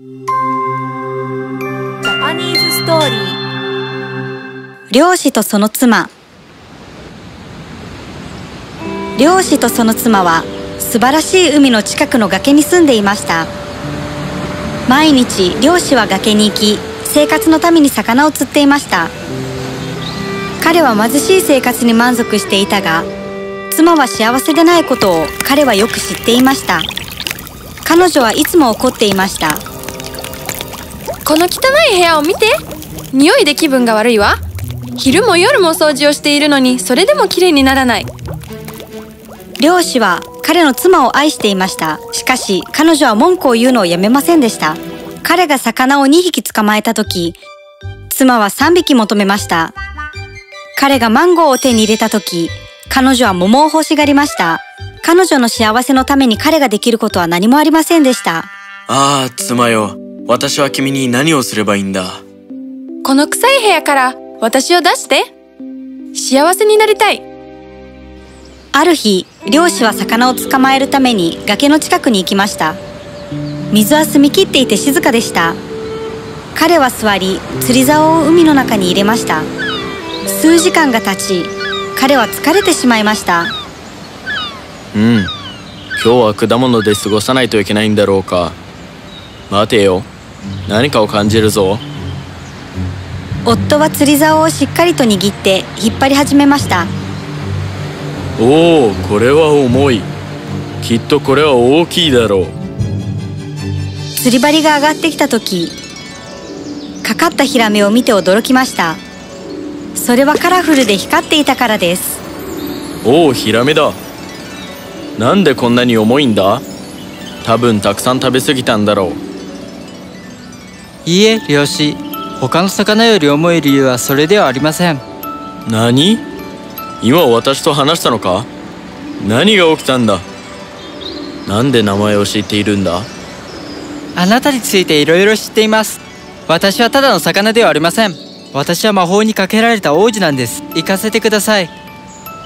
ジャパニーズストーリー漁師とその妻。漁師とその妻は素晴らしい海の近くの崖に住んでいました。毎日漁師は崖に行き生活のために魚を釣っていました。彼は貧しい生活に満足していたが妻は幸せでないことを彼はよく知っていました。彼女はいつも怒っていました。この汚い部屋を見て。匂いで気分が悪いわ。昼も夜も掃除をしているのにそれでも綺麗にならない。漁師は彼の妻を愛していました。しかし彼女は文句を言うのをやめませんでした。彼が魚を2匹捕まえた時妻は3匹求めました。彼がマンゴーを手に入れた時彼女は桃を欲しがりました。彼女の幸せのために彼ができることは何もありませんでした。ああ、妻よ。私は君に何をすればいいんだ？この臭い部屋から私を出して幸せになりたいある日漁師は魚を捕まえるために崖の近くに行きました水は澄み切っていて静かでした彼は座り釣り竿を海の中に入れました数時間が経ち彼は疲れてしまいましたうん。今日は果物で過ごさないといけないんだろうか。待てよ。何かを感じるぞ。夫は釣り竿をしっかりと握って引っ張り始めましたおお、これは重い。きっとこれは大きいだろう。釣り針が上がってきた時かかったヒラメを見て驚きましたそれはカラフルで光っていたからですおお、ヒラメだ。なんでこんなに重いんだ？多分たくさん食べ過ぎたんだろう。いいえ漁師他の魚より重い理由はそれではありません。何？今私と話したのか？何が起きたんだ？なんで名前を知っているんだ？あなたについていろいろ知っています。私はただの魚ではありません。私は魔法にかけられた王子なんです。行かせてください。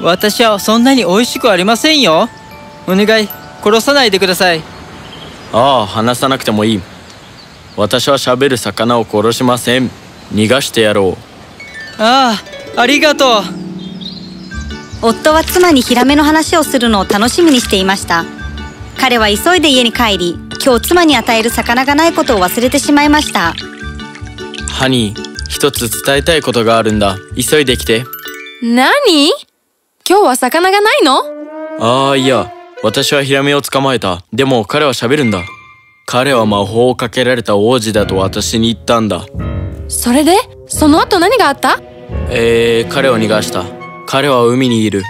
私はそんなに美味しくありませんよ。お願い。殺さないでください。ああ話さなくてもいい私は喋る魚を殺しません。逃がしてやろああありがとう。夫は妻にヒラメの話をするのを楽しみにしていました。彼は急いで家に帰り今日妻に与える魚がないことを忘れてしまいました。うハニー一つ伝えたいことがあるんだ。急いできて。何？今日は魚がないの？ああいや。私はヒラメを捕まえた。でも彼は喋るんだ彼は魔法をかけられた王子だと私に言ったんだ。それで？その後何があった？えー、彼を逃がした。彼は海にいる。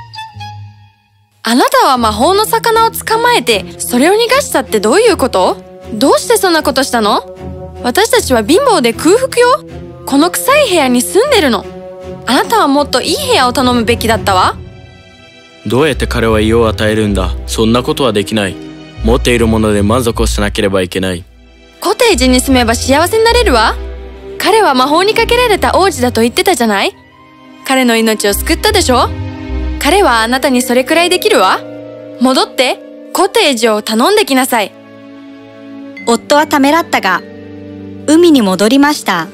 あなたは魔法の魚を捕まえてそれを逃がしたってどういうこと？どうしてそんなことしたの？私たちは貧乏で空腹よ。この臭い部屋に住んでるの。あなたはもっといい部屋を頼むべきだったわどうやって彼は家を与えるんだそんなことはできない持っているもので満足をしなければいけない。コテージに住めば幸せになれるわ。彼は魔法にかけられた王子だと言ってたじゃない。彼の命を救ったでしょ。彼はあなたにそれくらいできるわ。戻ってコテージを頼んできなさい。夫はためらったが海に戻りました。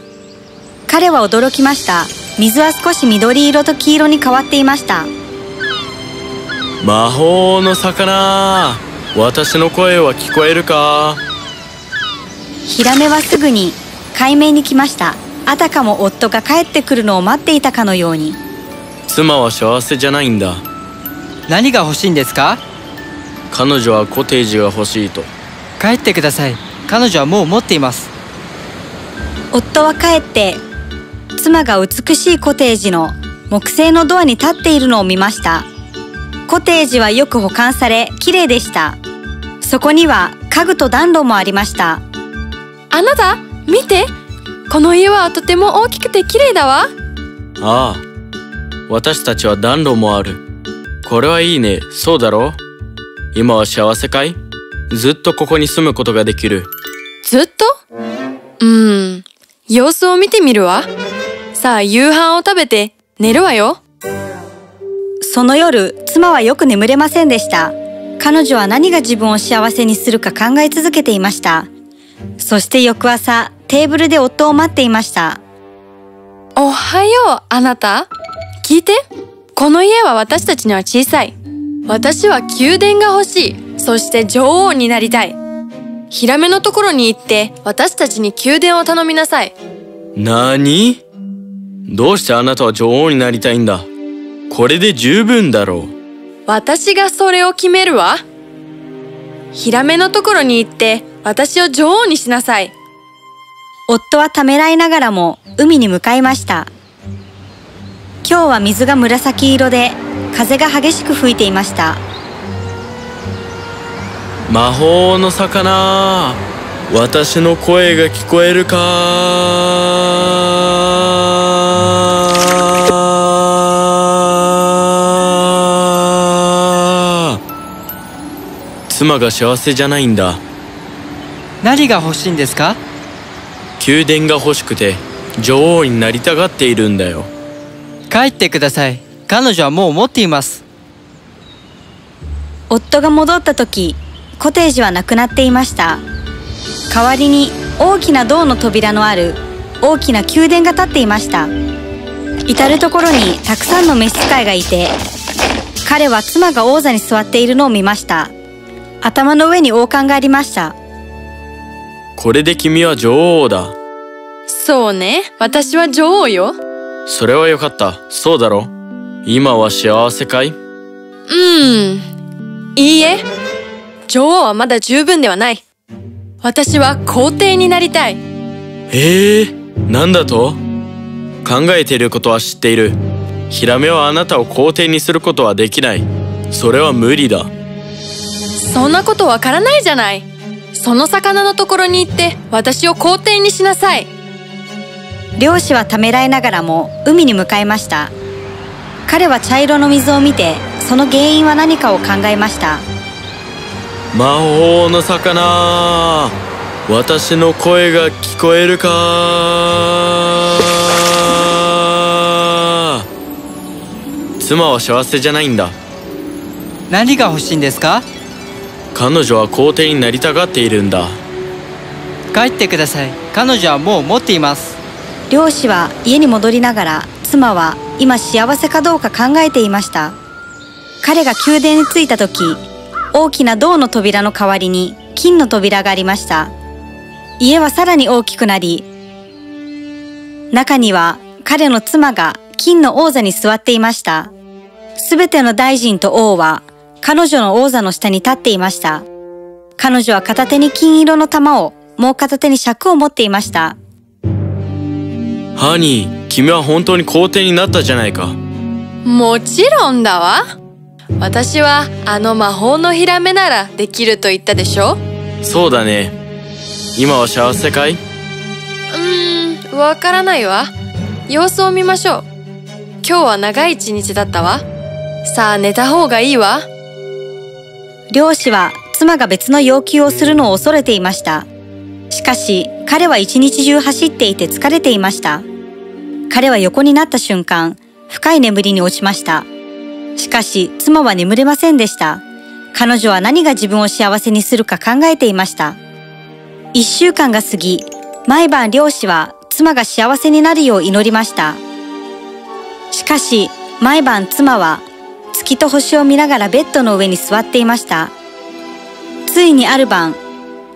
彼は驚きました。水は少し緑色と黄色に変わっていました。魔法の魚私の声は聞こえるか？ヒラメはすぐに海面に来ました。あたかも夫が帰ってくるのを待っていたかのように。妻は幸せじゃないんだ。何が欲しいんですか？彼女はコテージが欲しいと。帰ってください。彼女はもう持っています。夫は帰って妻が美しいコテージの木製のドアに立っているのを見ました。コテージはよく保管され綺麗でしたそこには家具と暖炉もありました。あなた見て。この家はとても大きくて綺麗だわ。ああ。私たちは暖炉もある。これはいいね。そうだろ今は幸せかい？ずっとここに住むことができる。ずっと？うーん。様子を見てみるわ。さあ夕飯を食べて寝るわよ。その夜妻はよく眠れませんでした彼女は何が自分を幸せにするか考え続けていましたそして翌朝、テーブルで夫を待っていました。おはよう、あなた。聞いて。この家は私たちには小さい。私は宮殿が欲しい。そして女王になりたい。ヒラメのところに行って、私たちに宮殿を頼みなさい。何？どうしてあなたは女王になりたいんだ？これで十分だろう。私がそれを決めるわ。ヒラメのところに行って、私を女王にしなさい。夫はためらいながらも海に向かいました。今日は水が紫色で風が激しく吹いていました。魔法の魚私の声が聞こえるか？妻が幸せじゃないんだ何が欲しいんですか？宮殿が欲しくて女王になりたがっているんだよ帰ってください彼女はもう持っています夫が戻った時、コテージはなくなっていました。代わりに大きな銅の扉のある大きな宮殿が建っていました。至る所にたくさんの召使いがいて、彼は妻が王座に座っているのを見ました。頭の上に王冠がありました。これで君は女王だそうね。私は女王よ。それはよかったそうだろ今は幸せかい？うーん。いいえ。女王はまだ十分ではない。私は皇帝になりたい。ええー、なんだと？考えていることは知っているヒラメはあなたを皇帝にすることはできないそれは無理だそんなことわからないじゃない。その魚のところに行って私を皇帝にしなさい。漁師はためらいながらも海に向かいました。彼は茶色の水を見て、その原因は何かを考えました。魔法の魚私の声が聞こえるか妻は幸せじゃないんだ何が欲しいんですか？彼女は皇帝になりたがっているんだ。帰ってください。彼女はもう持っています。漁師は家に戻りながら妻は今幸せかどうか考えていました。彼が宮殿に着いた時大きな銅の扉の代わりに金の扉がありました。家はさらに大きくなり中には彼の妻が金の王座に座っていました。すべての大臣と王は彼女の王座の下に立っていました彼女は片手に金色の玉をもう片手に尺を持っていましたハニー君は本当に皇帝になったじゃないかもちろんだわ。私はあの魔法のヒラメならできると言ったでしょ？そうだね今は幸せかい？うーん、わからないわ。様子を見ましょう。今日は長い一日だったわ。さあ寝た方がいいわ。漁師は妻が別の要求をするのを恐れていました。しかし彼は一日中走っていて疲れていました。彼は横になった瞬間、深い眠りに落ちました。しかし妻は眠れませんでした。彼女は何が自分を幸せにするか考えていました。一週間が過ぎ、毎晩漁師は妻が幸せになるよう祈りました。しかし、毎晩妻は月と星を見ながらベッドの上に座っていました。ついにある晩、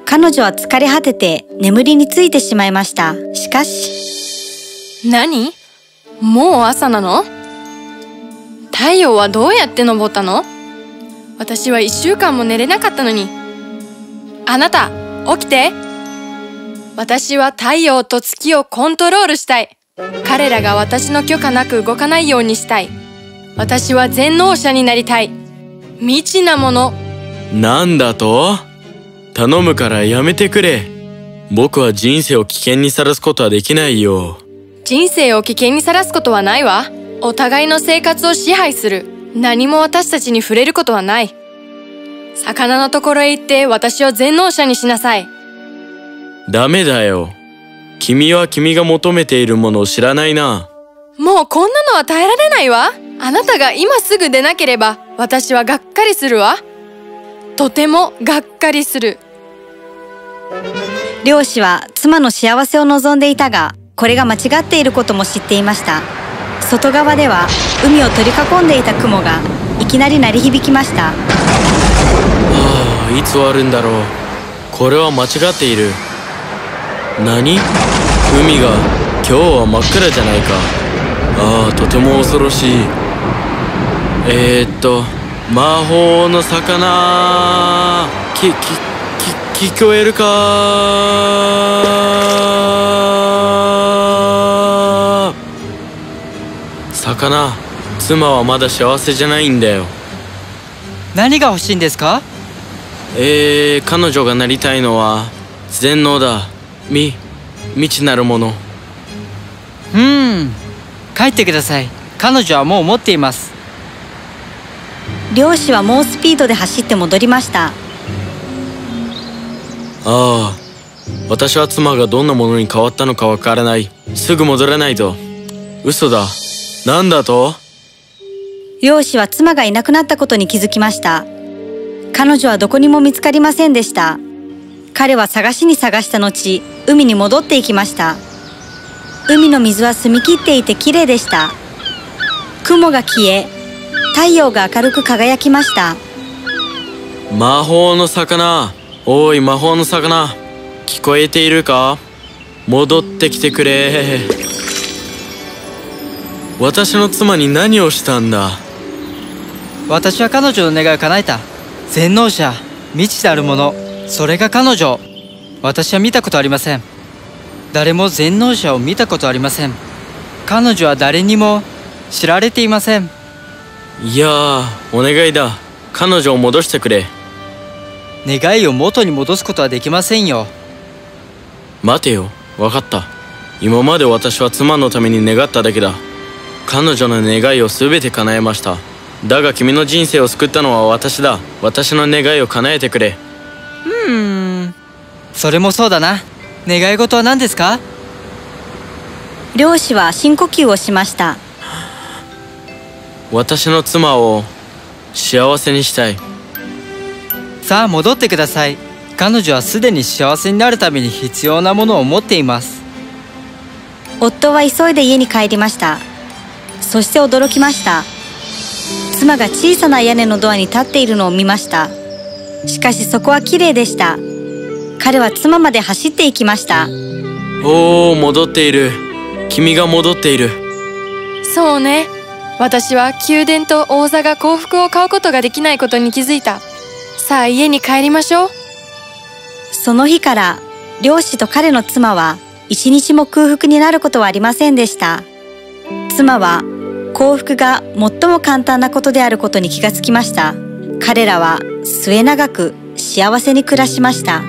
彼女は疲れ果てて眠りについてしまいました。しかし、何？もう朝なの？太陽はどうやって昇ったの？私は一週間も寝れなかったのに。あなた、起きて。私は太陽と月をコントロールしたい。彼らが私の許可なく動かないようにしたい。私は全能者になりたい。未知なもの。なんだと？頼むからやめてくれ僕は人生を危険にさらすことはできないよ人生を危険にさらすことはないわ。お互いの生活を支配する。何も私たちに触れることはない。魚のところへ行って私を全能者にしなさい。ダメだよ君は君が求めているものを知らないなもうこんなのは耐えられないわ。あなたが今すぐ出なければ私はがっかりするわ。とてもがっかりする。漁師は妻の幸せを望んでいたがこれが間違っていることも知っていました。外側では海を取り囲んでいた雲がいきなり鳴り響きました。ああいつ終わるんだろう。これは間違っている。何？海が今日は真っ暗じゃないか。ああとても恐ろしいえー、っと魔法の魚ききき聞こえるか？魚妻はまだ幸せじゃないんだよ。何が欲しいんですか？えー、彼女がなりたいのは全能だ。み未知なるもの。うーん。帰ってください。彼女はもう持っています漁師は猛スピードで走って戻りました。ああ私は妻がどんなものに変わったのかわからない。すぐ戻らないと。嘘だ。なんだと？漁師は妻がいなくなったことに気づきました。彼女はどこにも見つかりませんでした。彼は探しに探した後海に戻っていきました。海の水は澄み切っていて綺麗でした。雲が消え太陽が明るく輝きました。魔法の魚。おい魔法の魚。聞こえているか？戻ってきてくれ。私の妻に何をしたんだ？私は彼女の願いを叶えた。全能者未知なるもの。それが彼女。私は見たことありません。誰も全能者を見たことありません。彼女は誰にも知られていませんいやーお願いだ。彼女を戻してくれ。願いを元に戻すことはできませんよ。待てよ。分かった。今まで私は妻のために願っただけだ。彼女の願いを全て叶えました。だが君の人生を救ったのは私だ。私の願いを叶えてくれ。うーん。それもそうだな。願い事は何ですか？漁師は深呼吸をしました私の妻を幸せにしたい。さあ戻ってください。彼女はすでに幸せになるために必要なものを持っています。夫は急いで家に帰りました。そして驚きました。妻が小さな屋根のドアに立っているのを見ました。しかしそこは綺麗でした。彼は妻まで走っていきました。おお戻っている。君が戻っている。そうね私は宮殿と王座が幸福を買うことができないことに気づいた。さあ家に帰りましょう。その日から漁師と彼の妻は一日も空腹になることはありませんでした。妻は幸福が最も簡単なことであることに気がつきました。彼らは末永く幸せに暮らしました。